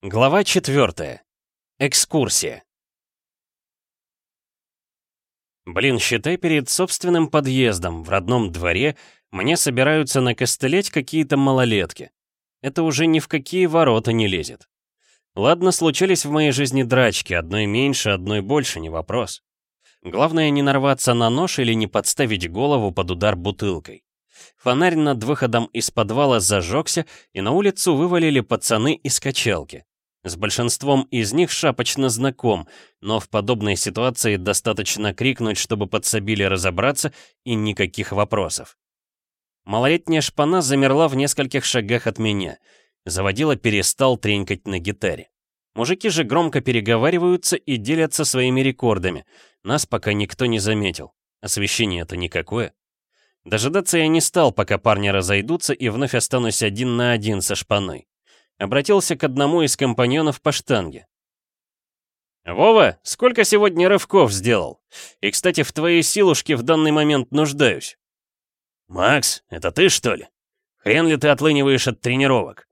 Глава 4. Экскурсия. Блин, считай, перед собственным подъездом, в родном дворе, мне собираются накостылять какие-то малолетки. Это уже ни в какие ворота не лезет. Ладно, случались в моей жизни драчки, одной меньше, одной больше, не вопрос. Главное не нарваться на нож или не подставить голову под удар бутылкой. Фонарь над выходом из подвала зажегся, и на улицу вывалили пацаны из качалки. С большинством из них шапочно знаком, но в подобной ситуации достаточно крикнуть, чтобы подсобили разобраться, и никаких вопросов. Малолетняя шпана замерла в нескольких шагах от меня. Заводила перестал тренькать на гитаре. Мужики же громко переговариваются и делятся своими рекордами. Нас пока никто не заметил. Освещение-то никакое. Дожидаться я не стал, пока парни разойдутся, и вновь останусь один на один со шпаной обратился к одному из компаньонов по штанге. «Вова, сколько сегодня рывков сделал? И, кстати, в твоей силушке в данный момент нуждаюсь». «Макс, это ты, что ли? Хрен ли ты отлыниваешь от тренировок?»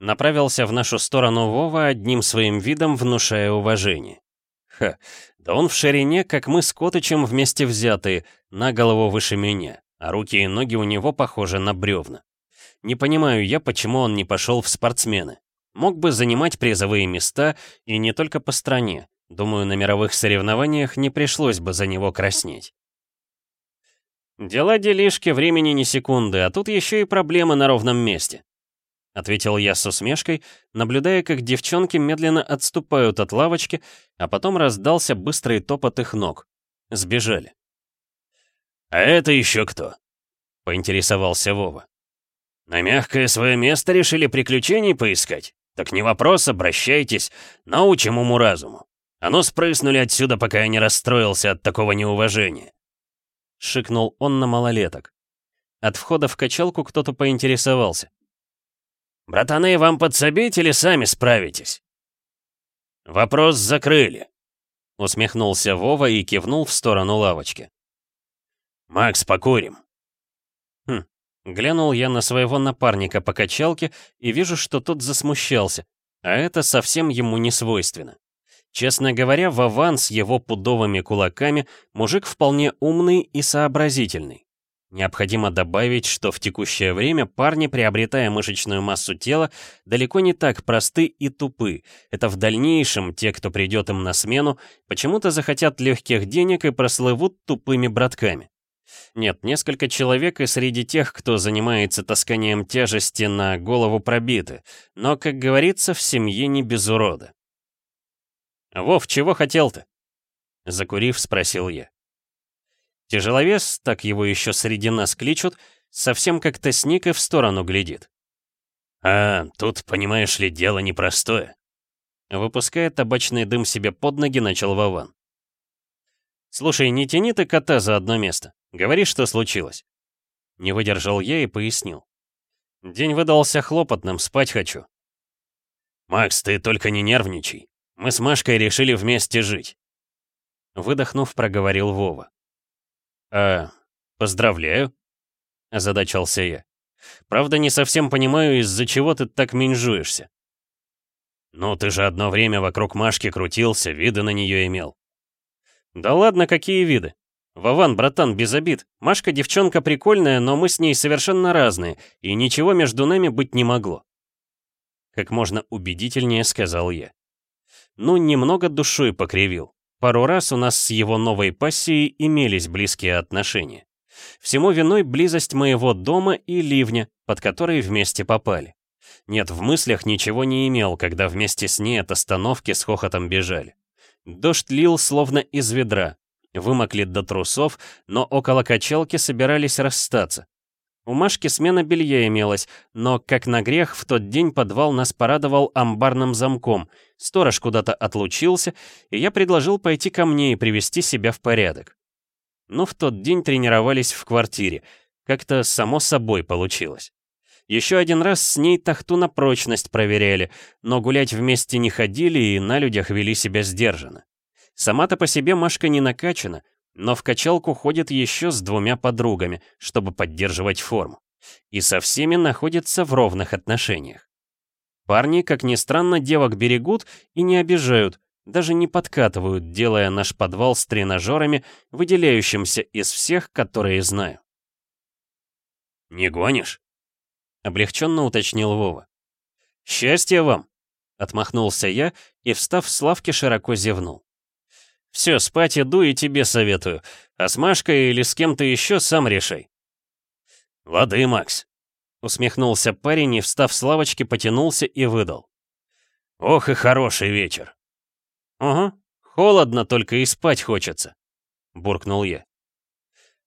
Направился в нашу сторону Вова, одним своим видом внушая уважение. Ха, да он в ширине, как мы с Котычем вместе взятые, на голову выше меня, а руки и ноги у него похожи на бревна. Не понимаю я, почему он не пошел в спортсмены. Мог бы занимать призовые места, и не только по стране. Думаю, на мировых соревнованиях не пришлось бы за него краснеть. «Дела-делишки, времени ни секунды, а тут еще и проблемы на ровном месте», — ответил я с усмешкой, наблюдая, как девчонки медленно отступают от лавочки, а потом раздался быстрый топот их ног. Сбежали. «А это еще кто?» — поинтересовался Вова. На мягкое свое место решили приключений поискать? Так не вопрос, обращайтесь, научим уму-разуму. А ну спрыснули отсюда, пока я не расстроился от такого неуважения. Шикнул он на малолеток. От входа в качалку кто-то поинтересовался. «Братаны, вам подсобить или сами справитесь?» «Вопрос закрыли», — усмехнулся Вова и кивнул в сторону лавочки. «Макс, покурим». Глянул я на своего напарника по качалке и вижу, что тот засмущался, а это совсем ему не свойственно. Честно говоря, Вован с его пудовыми кулаками мужик вполне умный и сообразительный. Необходимо добавить, что в текущее время парни, приобретая мышечную массу тела, далеко не так просты и тупы. Это в дальнейшем те, кто придет им на смену, почему-то захотят легких денег и прослывут тупыми братками. Нет, несколько человек и среди тех, кто занимается тасканием тяжести на голову пробиты, но, как говорится, в семье не без урода. «Вов, чего хотел ты?» Закурив, спросил я. Тяжеловес, так его еще среди нас кличут, совсем как-то сник и в сторону глядит. «А, тут, понимаешь ли, дело непростое». Выпуская табачный дым себе под ноги, начал Вован. «Слушай, не тяни ты кота за одно место. Говори, что случилось». Не выдержал я и пояснил. День выдался хлопотным, спать хочу. «Макс, ты только не нервничай. Мы с Машкой решили вместе жить». Выдохнув, проговорил Вова. «А, поздравляю», — озадачался я. «Правда, не совсем понимаю, из-за чего ты так менжуешься». «Ну, ты же одно время вокруг Машки крутился, виды на нее имел». «Да ладно, какие виды? Вован, братан, без обид. Машка девчонка прикольная, но мы с ней совершенно разные, и ничего между нами быть не могло. Как можно убедительнее сказал я. Ну, немного душой покривил. Пару раз у нас с его новой пассией имелись близкие отношения. Всему виной близость моего дома и ливня, под который вместе попали. Нет, в мыслях ничего не имел, когда вместе с ней от остановки с хохотом бежали. Дождь лил словно из ведра, Вымокли до трусов, но около качалки собирались расстаться. У Машки смена белья имелась, но, как на грех, в тот день подвал нас порадовал амбарным замком. Сторож куда-то отлучился, и я предложил пойти ко мне и привести себя в порядок. Но в тот день тренировались в квартире. Как-то само собой получилось. Еще один раз с ней тахту на прочность проверяли, но гулять вместе не ходили и на людях вели себя сдержанно. Сама-то по себе Машка не накачана, но в качалку ходит еще с двумя подругами, чтобы поддерживать форму. И со всеми находится в ровных отношениях. Парни, как ни странно, девок берегут и не обижают, даже не подкатывают, делая наш подвал с тренажерами, выделяющимся из всех, которые знаю. «Не гонишь?» — облегченно уточнил Вова. «Счастья вам!» — отмахнулся я и, встав с лавки, широко зевнул. «Все, спать иду и тебе советую, а с Машкой или с кем-то еще сам решай». «Воды, Макс!» — усмехнулся парень и, встав с лавочки, потянулся и выдал. «Ох и хороший вечер!» «Ага, холодно только и спать хочется», — буркнул я.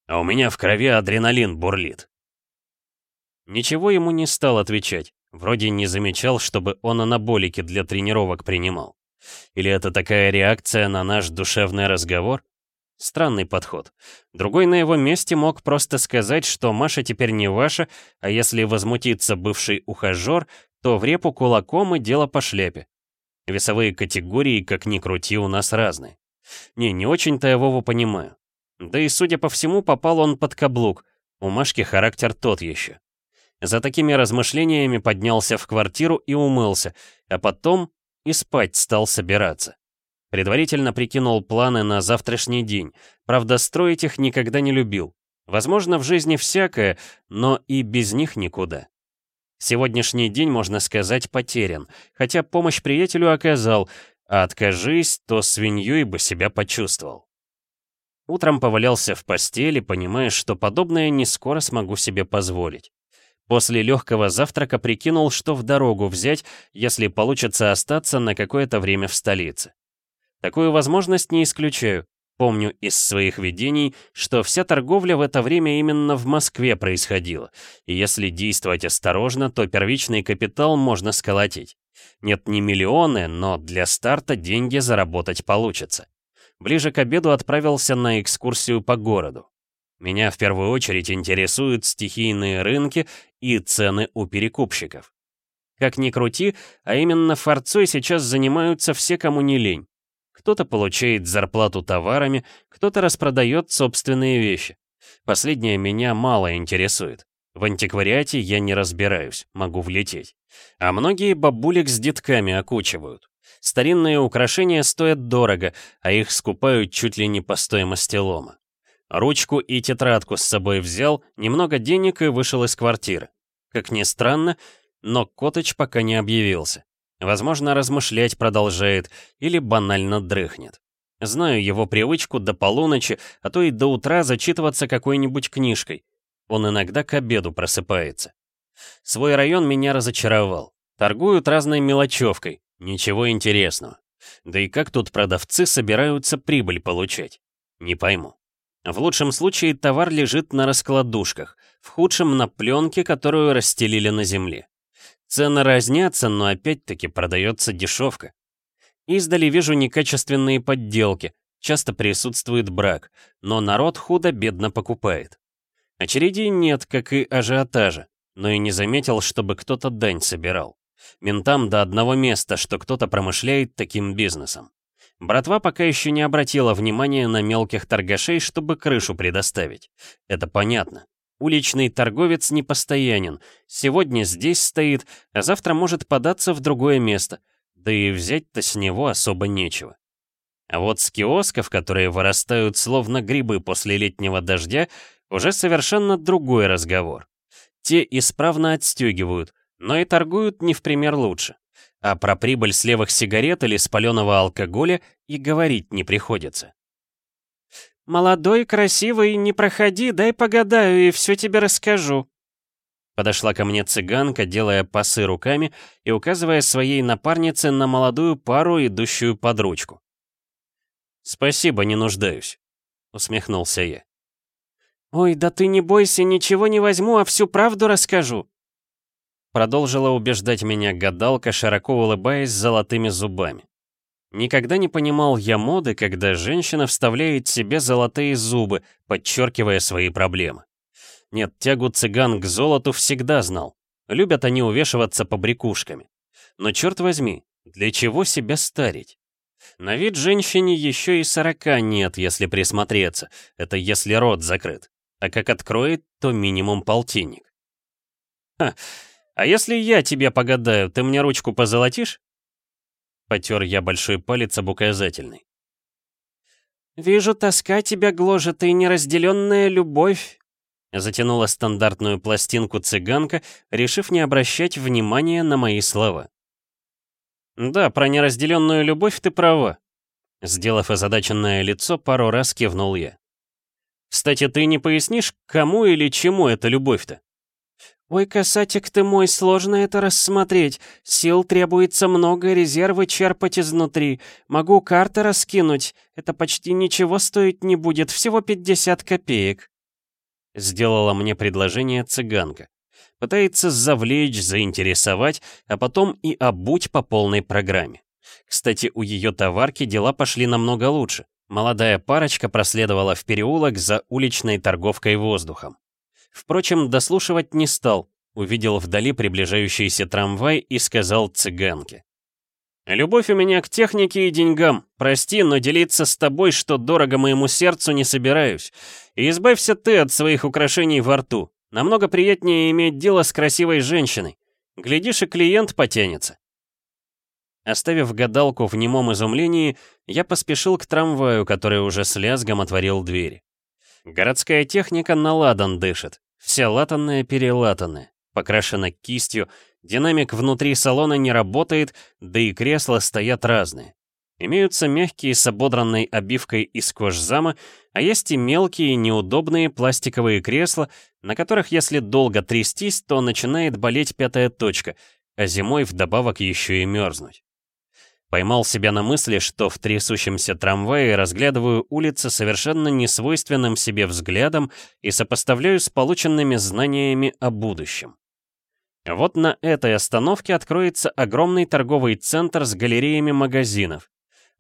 «А у меня в крови адреналин бурлит». Ничего ему не стал отвечать. Вроде не замечал, чтобы он анаболики для тренировок принимал. Или это такая реакция на наш душевный разговор? Странный подход. Другой на его месте мог просто сказать, что Маша теперь не ваша, а если возмутится бывший ухажер, то в репу кулаком и дело по шляпе. Весовые категории, как ни крути, у нас разные. Не, не очень-то я Вову понимаю. Да и, судя по всему, попал он под каблук. У Машки характер тот еще. За такими размышлениями поднялся в квартиру и умылся, а потом и спать стал собираться. Предварительно прикинул планы на завтрашний день. Правда, строить их никогда не любил. Возможно, в жизни всякое, но и без них никуда. Сегодняшний день, можно сказать, потерян, хотя помощь приятелю оказал, а откажись, то свиньей бы себя почувствовал. Утром повалялся в постели, понимая, что подобное не скоро смогу себе позволить. После легкого завтрака прикинул, что в дорогу взять, если получится остаться на какое-то время в столице. Такую возможность не исключаю. Помню из своих видений, что вся торговля в это время именно в Москве происходила, и если действовать осторожно, то первичный капитал можно сколотить. Нет, не миллионы, но для старта деньги заработать получится. Ближе к обеду отправился на экскурсию по городу. Меня в первую очередь интересуют стихийные рынки и цены у перекупщиков. Как ни крути, а именно форцой сейчас занимаются все, кому не лень. Кто-то получает зарплату товарами, кто-то распродает собственные вещи. Последнее меня мало интересует. В антиквариате я не разбираюсь, могу влететь. А многие бабулек с детками окучивают. Старинные украшения стоят дорого, а их скупают чуть ли не по стоимости лома. Ручку и тетрадку с собой взял, немного денег и вышел из квартиры. Как ни странно, но Коточ пока не объявился. Возможно, размышлять продолжает или банально дрыхнет. Знаю его привычку до полуночи, а то и до утра зачитываться какой-нибудь книжкой. Он иногда к обеду просыпается. Свой район меня разочаровал. Торгуют разной мелочевкой, ничего интересного. Да и как тут продавцы собираются прибыль получать? Не пойму. В лучшем случае товар лежит на раскладушках, в худшем на пленке, которую расстелили на земле. Цены разнятся, но опять-таки продается дешевка. Издали вижу некачественные подделки, часто присутствует брак, но народ худо-бедно покупает. Очередей нет, как и ажиотажа, но и не заметил, чтобы кто-то дань собирал. Ментам до одного места, что кто-то промышляет таким бизнесом. Братва пока еще не обратила внимания на мелких торгашей, чтобы крышу предоставить. Это понятно. Уличный торговец непостоянен. Сегодня здесь стоит, а завтра может податься в другое место. Да и взять-то с него особо нечего. А вот с киосков, которые вырастают словно грибы после летнего дождя, уже совершенно другой разговор. Те исправно отстегивают, но и торгуют не в пример лучше. А про прибыль с левых сигарет или спаленого алкоголя и говорить не приходится. «Молодой, красивый, не проходи, дай погадаю и все тебе расскажу». Подошла ко мне цыганка, делая пасы руками и указывая своей напарнице на молодую пару, идущую под ручку. «Спасибо, не нуждаюсь», — усмехнулся я. «Ой, да ты не бойся, ничего не возьму, а всю правду расскажу». Продолжила убеждать меня гадалка, широко улыбаясь золотыми зубами. Никогда не понимал я моды, когда женщина вставляет себе золотые зубы, подчеркивая свои проблемы. Нет, тягу цыган к золоту всегда знал. Любят они увешиваться побрякушками. Но черт возьми, для чего себя старить? На вид женщине еще и сорока нет, если присмотреться. Это если рот закрыт. А как откроет, то минимум полтинник. Ха, А если я тебе погадаю, ты мне ручку позолотишь?» Потер я большой палец об указательный. «Вижу, тоска тебя гложет и неразделенная любовь», затянула стандартную пластинку цыганка, решив не обращать внимания на мои слова. «Да, про неразделенную любовь ты права», Сделав озадаченное лицо, пару раз кивнул я. «Кстати, ты не пояснишь, кому или чему эта любовь-то?» «Ой, касатик ты мой, сложно это рассмотреть. Сил требуется много, резервы черпать изнутри. Могу карты раскинуть. Это почти ничего стоить не будет, всего 50 копеек». Сделала мне предложение цыганка. Пытается завлечь, заинтересовать, а потом и обуть по полной программе. Кстати, у ее товарки дела пошли намного лучше. Молодая парочка проследовала в переулок за уличной торговкой воздухом. Впрочем, дослушивать не стал, увидел вдали приближающийся трамвай и сказал цыганке. «Любовь у меня к технике и деньгам. Прости, но делиться с тобой, что дорого моему сердцу, не собираюсь. И избавься ты от своих украшений во рту. Намного приятнее иметь дело с красивой женщиной. Глядишь, и клиент потянется». Оставив гадалку в немом изумлении, я поспешил к трамваю, который уже с лязгом отворил двери. Городская техника наладан дышит, вся латанная-перелатанная, покрашена кистью, динамик внутри салона не работает, да и кресла стоят разные. Имеются мягкие с ободранной обивкой из кожзама, а есть и мелкие неудобные пластиковые кресла, на которых если долго трястись, то начинает болеть пятая точка, а зимой вдобавок еще и мерзнуть. Поймал себя на мысли, что в трясущемся трамвае разглядываю улицы совершенно несвойственным себе взглядом и сопоставляю с полученными знаниями о будущем. Вот на этой остановке откроется огромный торговый центр с галереями магазинов.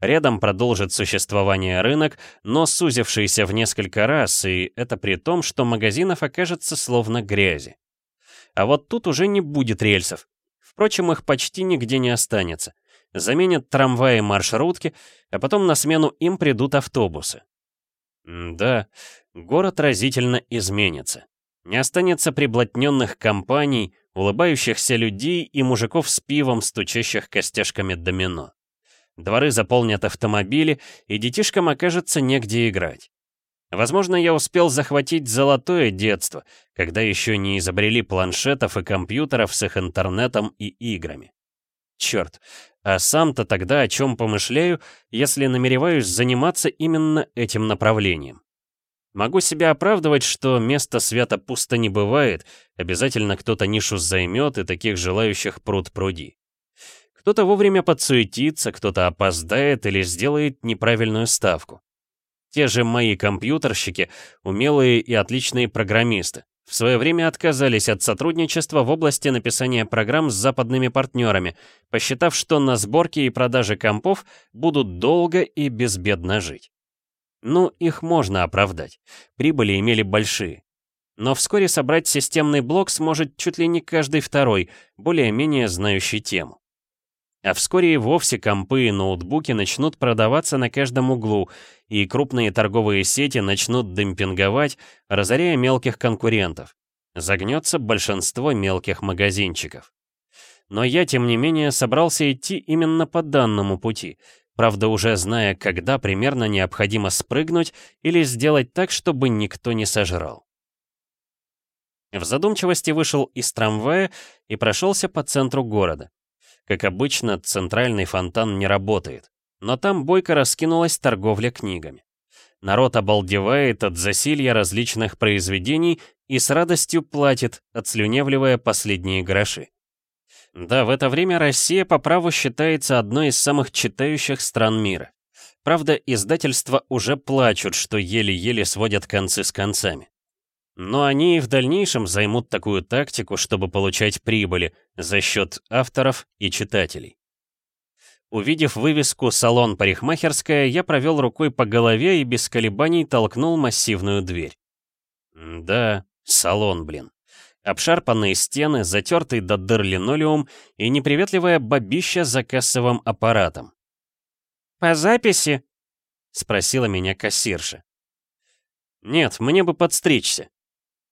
Рядом продолжит существование рынок, но сузившийся в несколько раз, и это при том, что магазинов окажется словно грязи. А вот тут уже не будет рельсов. Впрочем, их почти нигде не останется заменят трамваи маршрутки, а потом на смену им придут автобусы. М да, город разительно изменится. Не останется приблотненных компаний, улыбающихся людей и мужиков с пивом, стучащих костяшками домино. Дворы заполнят автомобили, и детишкам окажется негде играть. Возможно, я успел захватить золотое детство, когда еще не изобрели планшетов и компьютеров с их интернетом и играми. Черт, а сам-то тогда о чем помышляю, если намереваюсь заниматься именно этим направлением? Могу себя оправдывать, что место свято пусто не бывает, обязательно кто-то нишу займет, и таких желающих пруд пруди. Кто-то вовремя подсуетится, кто-то опоздает или сделает неправильную ставку. Те же мои компьютерщики, умелые и отличные программисты в свое время отказались от сотрудничества в области написания программ с западными партнерами, посчитав, что на сборке и продаже компов будут долго и безбедно жить. Ну, их можно оправдать. Прибыли имели большие. Но вскоре собрать системный блок сможет чуть ли не каждый второй, более-менее знающий тему. А вскоре и вовсе компы и ноутбуки начнут продаваться на каждом углу, и крупные торговые сети начнут демпинговать, разоряя мелких конкурентов. Загнется большинство мелких магазинчиков. Но я, тем не менее, собрался идти именно по данному пути, правда уже зная, когда примерно необходимо спрыгнуть или сделать так, чтобы никто не сожрал. В задумчивости вышел из трамвая и прошелся по центру города. Как обычно, центральный фонтан не работает, но там бойко раскинулась торговля книгами. Народ обалдевает от засилья различных произведений и с радостью платит, отслюневливая последние гроши. Да, в это время Россия по праву считается одной из самых читающих стран мира. Правда, издательства уже плачут, что еле-еле сводят концы с концами. Но они и в дальнейшем займут такую тактику, чтобы получать прибыли за счет авторов и читателей. Увидев вывеску «Салон парикмахерская», я провел рукой по голове и без колебаний толкнул массивную дверь. Да, салон, блин. Обшарпанные стены, затертый до дыр линолеум и неприветливая бабища за кассовым аппаратом. «По записи?» — спросила меня кассирша. «Нет, мне бы подстричься»,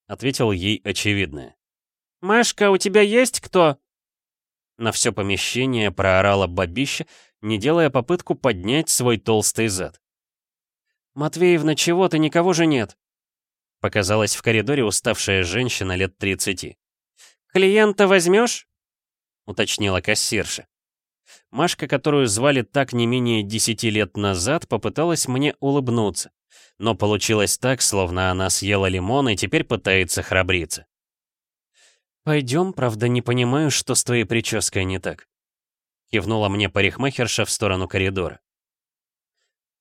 ответил ей очевидное. «Машка, у тебя есть кто?» На все помещение проорала бабища, не делая попытку поднять свой толстый зад. «Матвеевна, чего ты, никого же нет?» Показалась в коридоре уставшая женщина лет 30. «Клиента возьмешь?» уточнила кассирша. Машка, которую звали так не менее десяти лет назад, попыталась мне улыбнуться. Но получилось так, словно она съела лимон и теперь пытается храбриться. «Пойдем, правда, не понимаю, что с твоей прической не так», — кивнула мне парикмахерша в сторону коридора.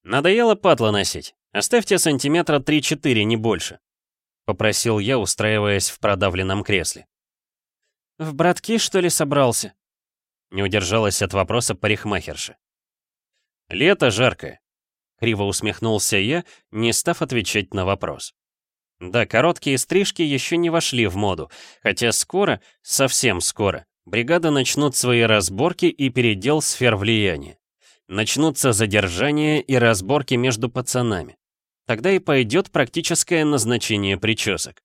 «Надоело патло носить. Оставьте сантиметра 3-4, не больше», — попросил я, устраиваясь в продавленном кресле. «В братки, что ли, собрался?» Не удержалась от вопроса парикмахерша. «Лето жаркое», — криво усмехнулся я, не став отвечать на вопрос. Да, короткие стрижки еще не вошли в моду, хотя скоро, совсем скоро, бригады начнут свои разборки и передел сфер влияния. Начнутся задержания и разборки между пацанами. Тогда и пойдет практическое назначение причесок.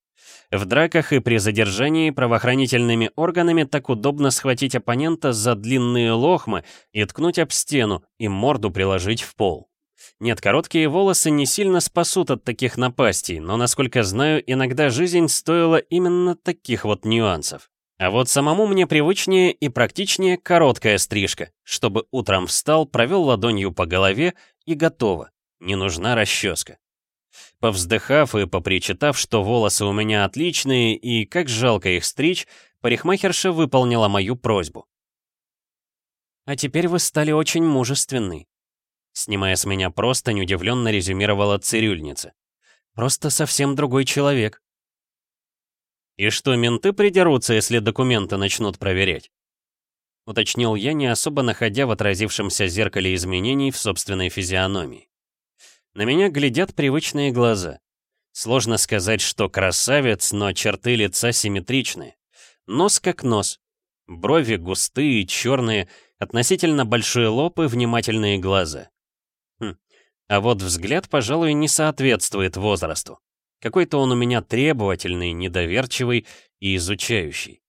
В драках и при задержании правоохранительными органами так удобно схватить оппонента за длинные лохмы и ткнуть об стену, и морду приложить в пол. Нет, короткие волосы не сильно спасут от таких напастей, но, насколько знаю, иногда жизнь стоила именно таких вот нюансов. А вот самому мне привычнее и практичнее короткая стрижка, чтобы утром встал, провел ладонью по голове и готово. Не нужна расческа. Повздыхав и попричитав, что волосы у меня отличные и как жалко их стричь, парикмахерша выполнила мою просьбу. «А теперь вы стали очень мужественны», Снимая с меня просто, удивленно резюмировала цирюльница. «Просто совсем другой человек». «И что, менты придерутся, если документы начнут проверять?» Уточнил я, не особо находя в отразившемся зеркале изменений в собственной физиономии. На меня глядят привычные глаза. Сложно сказать, что красавец, но черты лица симметричные. Нос как нос. Брови густые, черные, относительно большой лоб и внимательные глаза. А вот взгляд, пожалуй, не соответствует возрасту. Какой-то он у меня требовательный, недоверчивый и изучающий.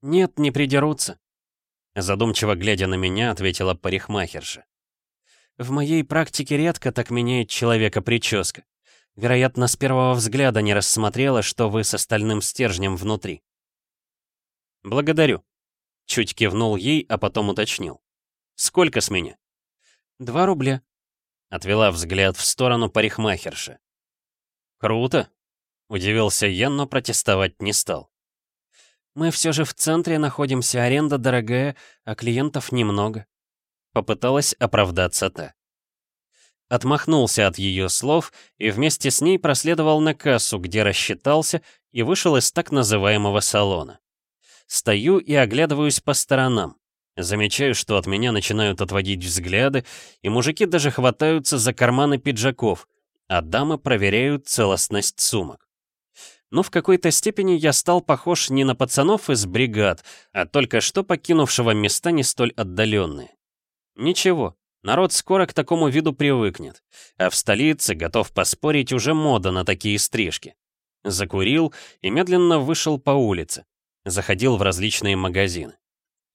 «Нет, не придерутся», — задумчиво глядя на меня, ответила парикмахерша. В моей практике редко так меняет человека прическа. Вероятно, с первого взгляда не рассмотрела, что вы с остальным стержнем внутри. «Благодарю», — чуть кивнул ей, а потом уточнил. «Сколько с меня?» «Два рубля», — отвела взгляд в сторону парикмахерши. «Круто», — удивился я, но протестовать не стал. «Мы все же в центре находимся, аренда дорогая, а клиентов немного», Попыталась оправдаться та. Отмахнулся от ее слов и вместе с ней проследовал на кассу, где рассчитался и вышел из так называемого салона. Стою и оглядываюсь по сторонам. Замечаю, что от меня начинают отводить взгляды, и мужики даже хватаются за карманы пиджаков, а дамы проверяют целостность сумок. Но в какой-то степени я стал похож не на пацанов из бригад, а только что покинувшего места не столь отдаленные. Ничего, народ скоро к такому виду привыкнет. А в столице, готов поспорить, уже мода на такие стрижки. Закурил и медленно вышел по улице. Заходил в различные магазины.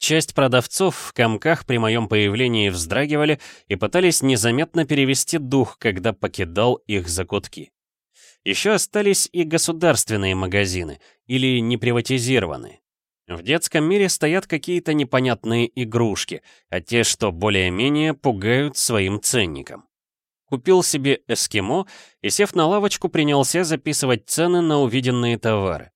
Часть продавцов в комках при моем появлении вздрагивали и пытались незаметно перевести дух, когда покидал их закутки. Еще остались и государственные магазины, или неприватизированные. В детском мире стоят какие-то непонятные игрушки, а те, что более-менее, пугают своим ценником. Купил себе эскимо и, сев на лавочку, принялся записывать цены на увиденные товары.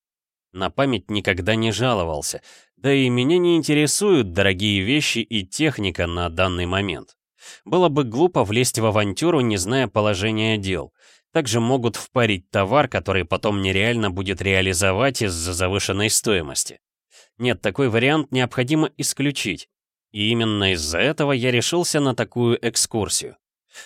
На память никогда не жаловался, да и меня не интересуют дорогие вещи и техника на данный момент. Было бы глупо влезть в авантюру, не зная положения дел. Также могут впарить товар, который потом нереально будет реализовать из-за завышенной стоимости. Нет, такой вариант необходимо исключить. И именно из-за этого я решился на такую экскурсию.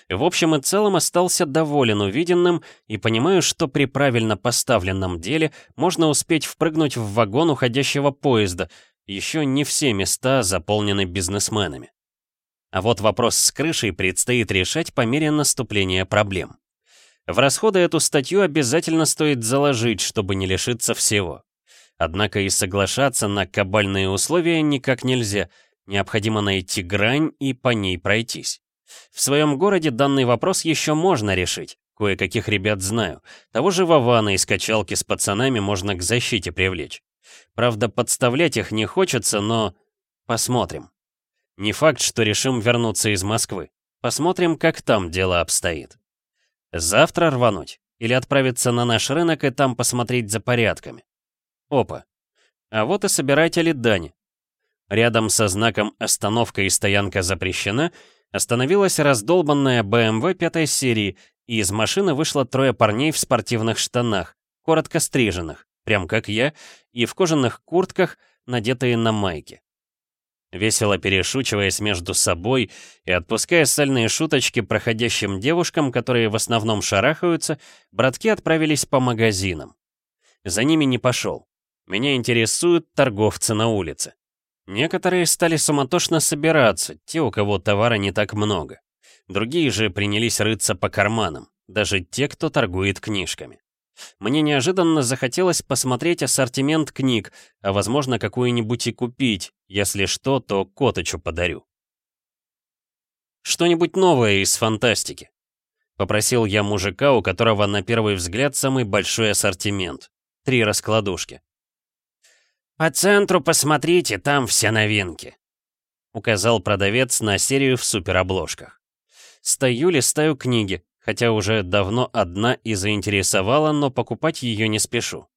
В общем и целом остался доволен увиденным и понимаю, что при правильно поставленном деле можно успеть впрыгнуть в вагон уходящего поезда, еще не все места заполнены бизнесменами. А вот вопрос с крышей предстоит решать по мере наступления проблем. В расходы эту статью обязательно стоит заложить, чтобы не лишиться всего. Однако и соглашаться на кабальные условия никак нельзя, необходимо найти грань и по ней пройтись. В своем городе данный вопрос еще можно решить, кое-каких ребят знаю. Того же Вована из качалки с пацанами можно к защите привлечь. Правда, подставлять их не хочется, но... Посмотрим. Не факт, что решим вернуться из Москвы. Посмотрим, как там дело обстоит. Завтра рвануть? Или отправиться на наш рынок и там посмотреть за порядками? Опа. А вот и собиратели дани. Рядом со знаком «Остановка и стоянка запрещена» остановилась раздолбанная BMW пятой серии, и из машины вышло трое парней в спортивных штанах, коротко стриженных, прям как я, и в кожаных куртках, надетые на майки. Весело перешучиваясь между собой и отпуская сальные шуточки проходящим девушкам, которые в основном шарахаются, братки отправились по магазинам. За ними не пошел. Меня интересуют торговцы на улице. Некоторые стали суматошно собираться, те, у кого товара не так много. Другие же принялись рыться по карманам, даже те, кто торгует книжками. Мне неожиданно захотелось посмотреть ассортимент книг, а возможно какую-нибудь и купить, если что, то Коточу подарю. Что-нибудь новое из фантастики. Попросил я мужика, у которого на первый взгляд самый большой ассортимент. Три раскладушки. «По центру посмотрите, там все новинки», — указал продавец на серию в суперобложках. Стою, листаю книги, хотя уже давно одна и заинтересовала, но покупать ее не спешу.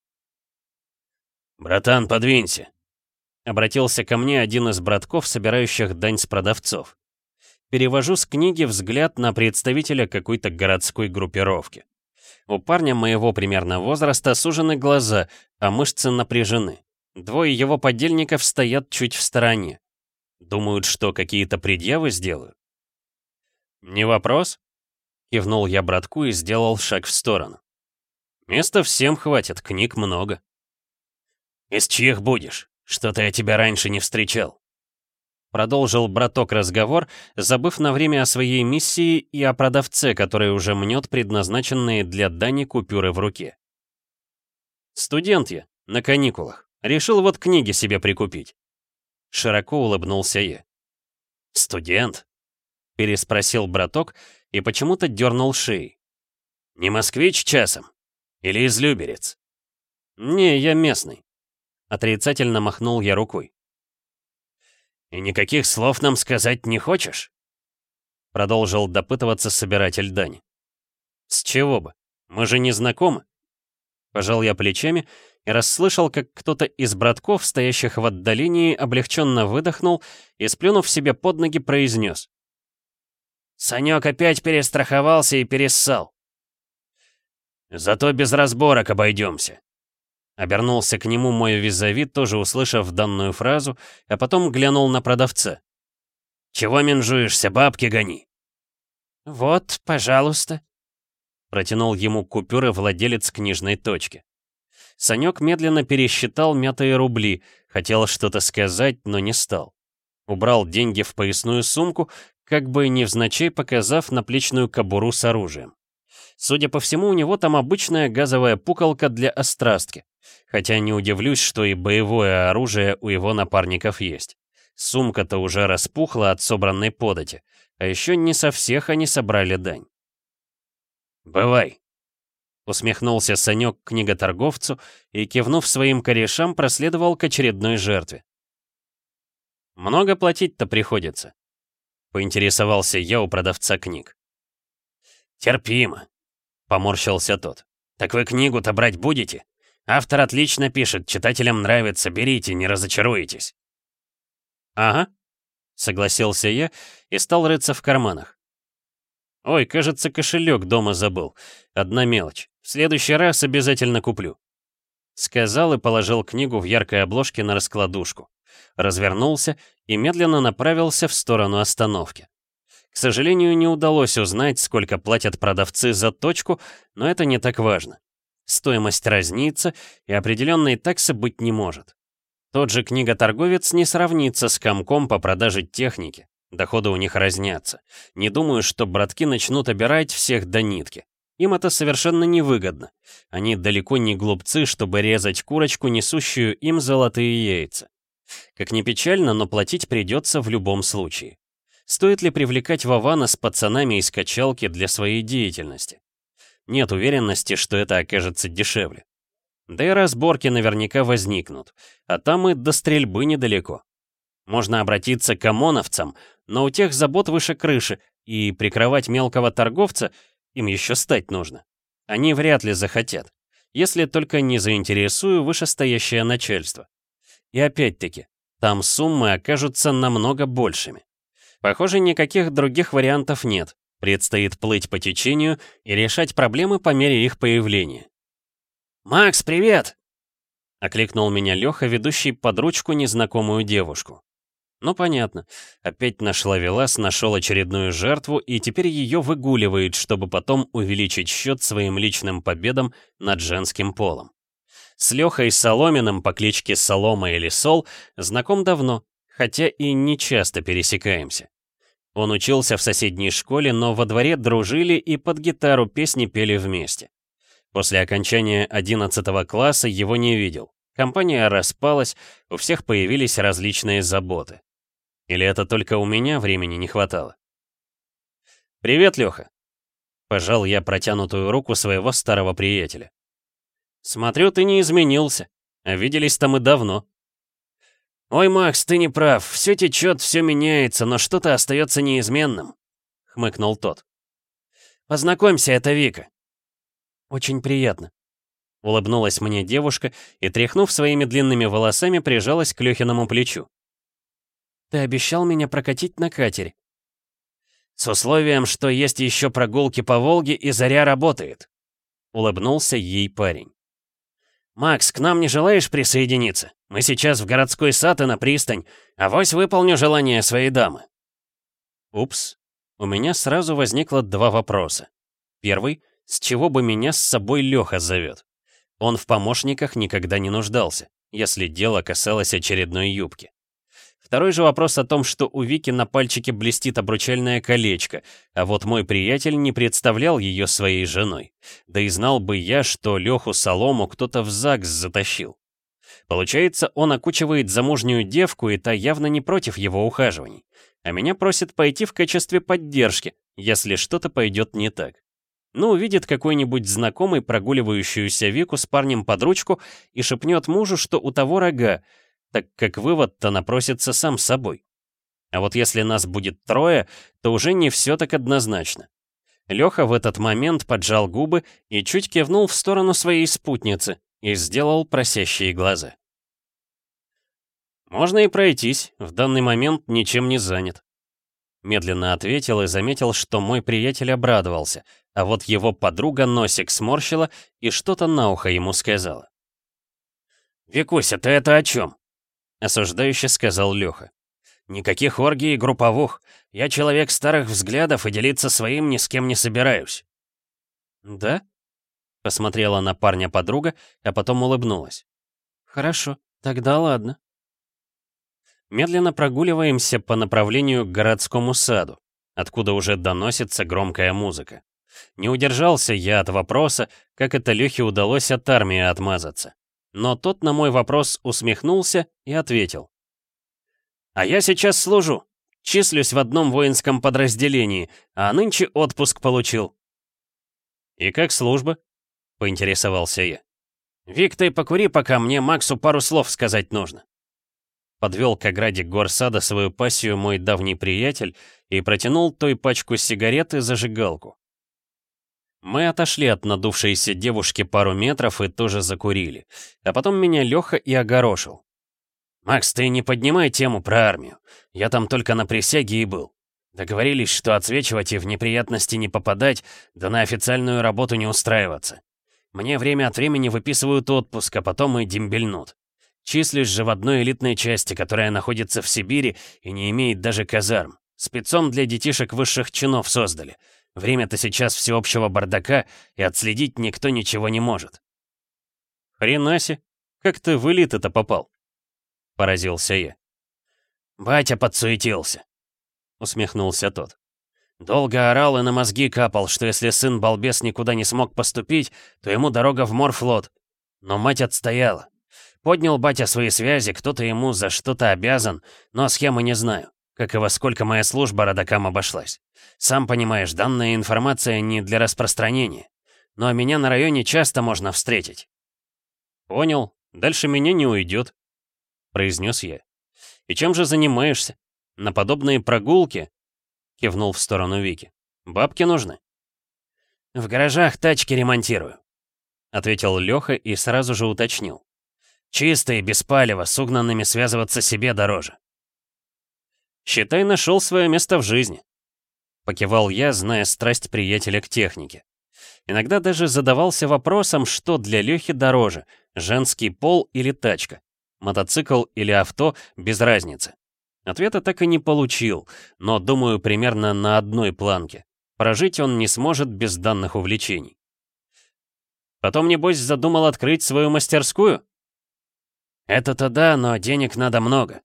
«Братан, подвинься!» Обратился ко мне один из братков, собирающих дань с продавцов. Перевожу с книги взгляд на представителя какой-то городской группировки. У парня моего примерно возраста сужены глаза, а мышцы напряжены. Двое его подельников стоят чуть в стороне. Думают, что какие-то предъявы сделают. «Не вопрос?» Кивнул я братку и сделал шаг в сторону. Места всем хватит, книг много. «Из чьих будешь? Что-то я тебя раньше не встречал». Продолжил браток разговор, забыв на время о своей миссии и о продавце, который уже мнет предназначенные для Дани купюры в руке. «Студент я, на каникулах. Решил вот книги себе прикупить». Широко улыбнулся я. «Студент?» — переспросил браток и почему-то дернул шеей. «Не москвич часом? Или из Люберец?» «Не, я местный». Отрицательно махнул я рукой. «И никаких слов нам сказать не хочешь?» Продолжил допытываться собиратель дани. «С чего бы? Мы же не знакомы». Пожал я плечами и расслышал, как кто-то из братков, стоящих в отдалении, облегченно выдохнул и, сплюнув себе под ноги, произнес. Санек опять перестраховался и перессал. Зато без разборок обойдемся. Обернулся к нему мой визави, тоже услышав данную фразу, а потом глянул на продавца. «Чего менжуешься, бабки гони?» «Вот, пожалуйста», — протянул ему купюры владелец книжной точки. Санек медленно пересчитал мятые рубли, хотел что-то сказать, но не стал. Убрал деньги в поясную сумку, как бы невзначай показав наплечную кобуру с оружием. Судя по всему, у него там обычная газовая пукалка для острастки, хотя не удивлюсь, что и боевое оружие у его напарников есть. Сумка-то уже распухла от собранной подати, а еще не со всех они собрали дань. «Бывай», — усмехнулся Санек книготорговцу и, кивнув своим корешам, проследовал к очередной жертве. «Много платить-то приходится?» Поинтересовался я у продавца книг. «Терпимо», — поморщился тот. «Так вы книгу-то брать будете? Автор отлично пишет, читателям нравится, берите, не разочаруетесь». «Ага», — согласился я и стал рыться в карманах. «Ой, кажется, кошелек дома забыл. Одна мелочь. В следующий раз обязательно куплю». Сказал и положил книгу в яркой обложке на раскладушку развернулся и медленно направился в сторону остановки. К сожалению, не удалось узнать, сколько платят продавцы за точку, но это не так важно. Стоимость разнится, и определенной таксы быть не может. Тот же книготорговец не сравнится с комком по продаже техники. Доходы у них разнятся. Не думаю, что братки начнут обирать всех до нитки. им это совершенно невыгодно. Они далеко не глупцы, чтобы резать курочку, несущую им золотые яйца. Как ни печально, но платить придется в любом случае. Стоит ли привлекать Вована с пацанами из качалки для своей деятельности? Нет уверенности, что это окажется дешевле. Да и разборки наверняка возникнут, а там и до стрельбы недалеко. Можно обратиться к ОМОНовцам, но у тех забот выше крыши, и прикрывать мелкого торговца им еще стать нужно. Они вряд ли захотят, если только не заинтересую вышестоящее начальство. И опять-таки, там суммы окажутся намного большими. Похоже, никаких других вариантов нет. Предстоит плыть по течению и решать проблемы по мере их появления. «Макс, привет!» — окликнул меня Леха, ведущий под ручку незнакомую девушку. Ну понятно, опять наш ловелас нашел очередную жертву и теперь ее выгуливает, чтобы потом увеличить счет своим личным победам над женским полом. С Лехой Соломиным по кличке Солома или Сол знаком давно, хотя и не часто пересекаемся. Он учился в соседней школе, но во дворе дружили и под гитару песни пели вместе. После окончания 11 класса его не видел. Компания распалась, у всех появились различные заботы. Или это только у меня времени не хватало? «Привет, Лёха!» Пожал я протянутую руку своего старого приятеля. «Смотрю, ты не изменился, а виделись-то мы давно». «Ой, Макс, ты не прав, все течет, все меняется, но что-то остается неизменным», — хмыкнул тот. «Познакомься, это Вика». «Очень приятно», — улыбнулась мне девушка и, тряхнув своими длинными волосами, прижалась к Лёхиному плечу. Ты обещал меня прокатить на катере. С условием, что есть еще прогулки по Волге и заря работает. Улыбнулся ей парень. «Макс, к нам не желаешь присоединиться? Мы сейчас в городской сад и на пристань, а вось выполню желание своей дамы». Упс, у меня сразу возникло два вопроса. Первый, с чего бы меня с собой Леха зовет? Он в помощниках никогда не нуждался, если дело касалось очередной юбки. Второй же вопрос о том, что у Вики на пальчике блестит обручальное колечко, а вот мой приятель не представлял ее своей женой. Да и знал бы я, что Леху Солому кто-то в ЗАГС затащил. Получается, он окучивает замужнюю девку, и та явно не против его ухаживаний. А меня просит пойти в качестве поддержки, если что-то пойдет не так. Ну, увидит какой-нибудь знакомый прогуливающуюся Вику с парнем под ручку и шепнет мужу, что у того рога, так как вывод-то напросится сам собой. А вот если нас будет трое, то уже не все так однозначно. Леха в этот момент поджал губы и чуть кивнул в сторону своей спутницы и сделал просящие глаза. «Можно и пройтись, в данный момент ничем не занят». Медленно ответил и заметил, что мой приятель обрадовался, а вот его подруга носик сморщила и что-то на ухо ему сказала. «Викуся, ты это о чем?» Осуждающе сказал Леха. «Никаких оргий и групповух. Я человек старых взглядов и делиться своим ни с кем не собираюсь». «Да?» — посмотрела на парня подруга, а потом улыбнулась. «Хорошо, тогда ладно». Медленно прогуливаемся по направлению к городскому саду, откуда уже доносится громкая музыка. Не удержался я от вопроса, как это Лехе удалось от армии отмазаться. Но тот на мой вопрос усмехнулся и ответил. «А я сейчас служу. Числюсь в одном воинском подразделении, а нынче отпуск получил». «И как служба?» — поинтересовался я. «Вик, ты покури, пока мне Максу пару слов сказать нужно». Подвел к ограде горсада свою пассию мой давний приятель и протянул той пачку сигарет и зажигалку. Мы отошли от надувшейся девушки пару метров и тоже закурили. А потом меня Леха и огорошил. «Макс, ты не поднимай тему про армию. Я там только на присяге и был. Договорились, что отсвечивать и в неприятности не попадать, да на официальную работу не устраиваться. Мне время от времени выписывают отпуск, а потом и дембельнут. Числюсь же в одной элитной части, которая находится в Сибири и не имеет даже казарм. Спецом для детишек высших чинов создали. Время-то сейчас всеобщего бардака, и отследить никто ничего не может. Хренаси, как ты в элит-то попал? Поразился я. Батя подсуетился. Усмехнулся тот. Долго орал и на мозги капал, что если сын-балбес никуда не смог поступить, то ему дорога в морфлот. Но мать отстояла. Поднял батя свои связи, кто-то ему за что-то обязан, но схемы не знаю. Как и во сколько моя служба родакам обошлась. Сам понимаешь, данная информация не для распространения. Но меня на районе часто можно встретить. Понял. Дальше меня не уйдет, произнес я. И чем же занимаешься? На подобные прогулки кивнул в сторону Вики. «Бабки нужны?» «В гаражах тачки ремонтирую», — ответил Лёха и сразу же уточнил. «Чистые, без палева, с угнанными связываться себе дороже». «Считай, нашел свое место в жизни», — покивал я, зная страсть приятеля к технике. Иногда даже задавался вопросом, что для Лёхи дороже — женский пол или тачка, мотоцикл или авто, без разницы. Ответа так и не получил, но, думаю, примерно на одной планке. Прожить он не сможет без данных увлечений. Потом, небось, задумал открыть свою мастерскую? Это-то да, но денег надо много.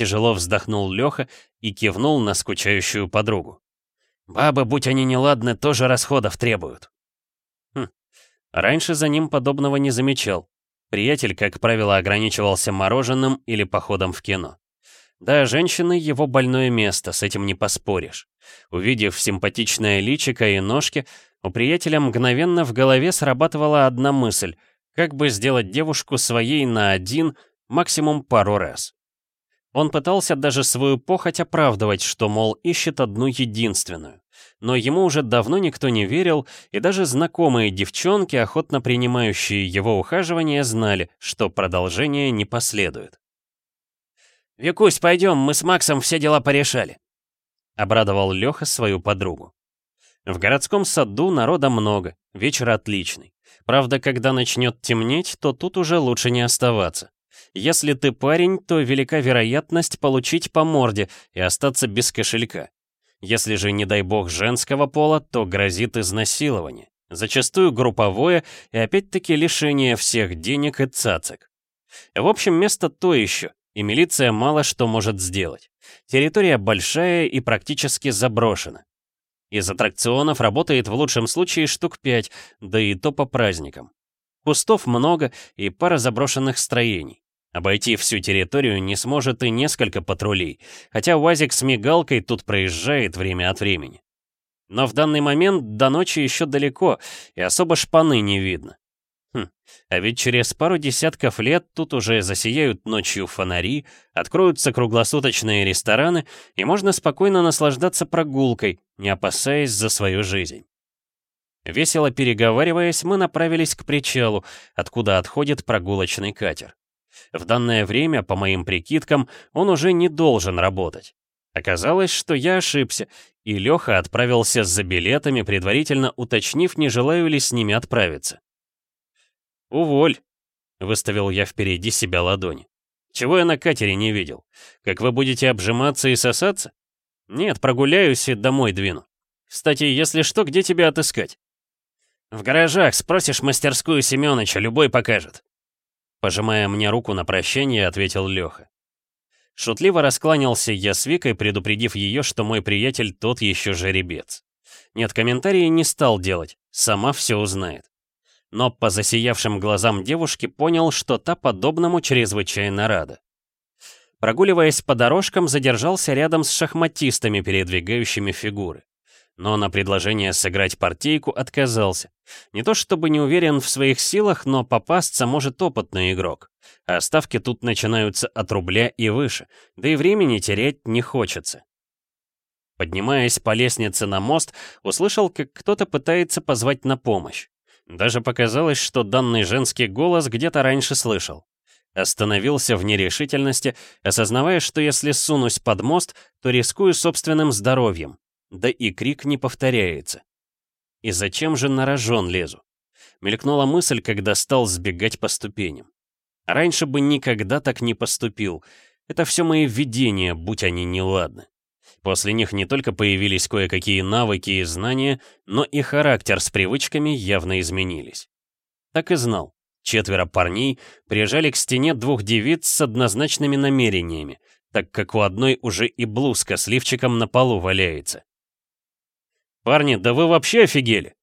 Тяжело вздохнул Леха и кивнул на скучающую подругу. Бабы, будь они неладны, тоже расходов требуют. Хм. Раньше за ним подобного не замечал. Приятель, как правило, ограничивался мороженым или походом в кино. Да, женщины — его больное место, с этим не поспоришь. Увидев симпатичное личико и ножки, у приятеля мгновенно в голове срабатывала одна мысль — как бы сделать девушку своей на один, максимум пару раз. Он пытался даже свою похоть оправдывать, что, мол, ищет одну единственную. Но ему уже давно никто не верил, и даже знакомые девчонки, охотно принимающие его ухаживание, знали, что продолжение не последует. «Викусь, пойдем, мы с Максом все дела порешали», — обрадовал Леха свою подругу. В городском саду народа много, вечер отличный. Правда, когда начнет темнеть, то тут уже лучше не оставаться. Если ты парень, то велика вероятность получить по морде и остаться без кошелька. Если же, не дай бог, женского пола, то грозит изнасилование. Зачастую групповое и опять-таки лишение всех денег и цацок. В общем, место то еще, и милиция мало что может сделать. Территория большая и практически заброшена. Из аттракционов работает в лучшем случае штук 5, да и то по праздникам. Кустов много и пара заброшенных строений. Обойти всю территорию не сможет и несколько патрулей, хотя УАЗик с мигалкой тут проезжает время от времени. Но в данный момент до ночи еще далеко, и особо шпаны не видно. Хм, а ведь через пару десятков лет тут уже засияют ночью фонари, откроются круглосуточные рестораны, и можно спокойно наслаждаться прогулкой, не опасаясь за свою жизнь. Весело переговариваясь, мы направились к причалу, откуда отходит прогулочный катер. В данное время, по моим прикидкам, он уже не должен работать. Оказалось, что я ошибся, и Леха отправился за билетами, предварительно уточнив, не желаю ли с ними отправиться. «Уволь!» — выставил я впереди себя ладони. «Чего я на катере не видел? Как вы будете обжиматься и сосаться? Нет, прогуляюсь и домой двину. Кстати, если что, где тебя отыскать?» «В гаражах, спросишь мастерскую Семёныча, любой покажет». Пожимая мне руку на прощание, ответил Лёха. Шутливо раскланялся я с Викой, предупредив ее, что мой приятель тот еще жеребец. Нет, комментарии не стал делать, сама все узнает но по засиявшим глазам девушки понял, что та подобному чрезвычайно рада. Прогуливаясь по дорожкам, задержался рядом с шахматистами, передвигающими фигуры. Но на предложение сыграть партийку отказался. Не то чтобы не уверен в своих силах, но попасться может опытный игрок. А ставки тут начинаются от рубля и выше, да и времени терять не хочется. Поднимаясь по лестнице на мост, услышал, как кто-то пытается позвать на помощь. Даже показалось, что данный женский голос где-то раньше слышал. Остановился в нерешительности, осознавая, что если сунусь под мост, то рискую собственным здоровьем. Да и крик не повторяется. И зачем же на рожон лезу? Мелькнула мысль, когда стал сбегать по ступеням. Раньше бы никогда так не поступил. Это все мои видения, будь они неладны. После них не только появились кое-какие навыки и знания, но и характер с привычками явно изменились. Так и знал. Четверо парней прижали к стене двух девиц с однозначными намерениями, так как у одной уже и блузка с лифчиком на полу валяется. Парни, да вы вообще офигели!»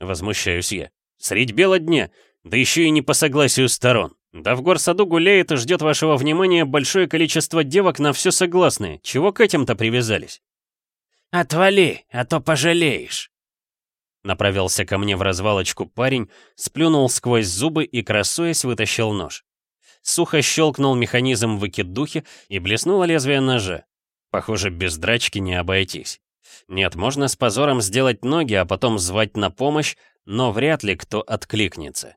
Возмущаюсь я. «Средь бела дня, да еще и не по согласию сторон. Да в горсаду гуляет и ждет вашего внимания большое количество девок на все согласные. Чего к этим-то привязались?» «Отвали, а то пожалеешь!» Направился ко мне в развалочку парень, сплюнул сквозь зубы и, красуясь, вытащил нож. Сухо щелкнул механизм выкидухи и блеснуло лезвие ножа. Похоже, без драчки не обойтись. Нет, можно с позором сделать ноги, а потом звать на помощь, но вряд ли кто откликнется.